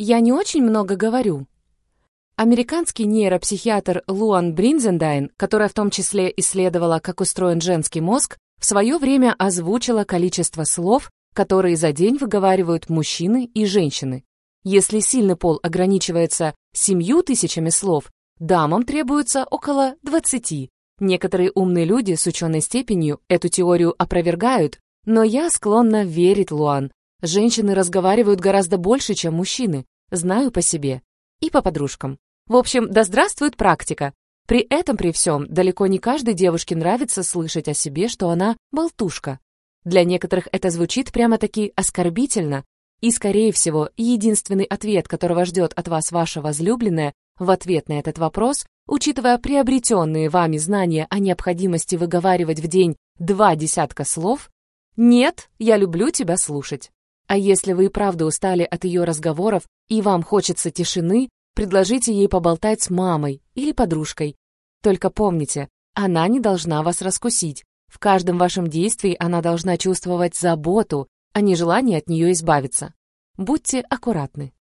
Я не очень много говорю. Американский нейропсихиатр Луан Бринзендайн, которая в том числе исследовала, как устроен женский мозг, в свое время озвучила количество слов, которые за день выговаривают мужчины и женщины. Если сильный пол ограничивается семью тысячами слов, дамам требуется около 20. Некоторые умные люди с ученой степенью эту теорию опровергают, но я склонна верить Луан. Женщины разговаривают гораздо больше, чем мужчины. Знаю по себе. И по подружкам. В общем, да здравствует практика. При этом, при всем, далеко не каждой девушке нравится слышать о себе, что она болтушка. Для некоторых это звучит прямо-таки оскорбительно, и, скорее всего, единственный ответ, которого ждет от вас ваша возлюбленная, в ответ на этот вопрос, учитывая приобретенные вами знания о необходимости выговаривать в день два десятка слов, «Нет, я люблю тебя слушать». А если вы и правда устали от ее разговоров и вам хочется тишины, предложите ей поболтать с мамой или подружкой. Только помните, она не должна вас раскусить. В каждом вашем действии она должна чувствовать заботу, а не желание от нее избавиться. Будьте аккуратны.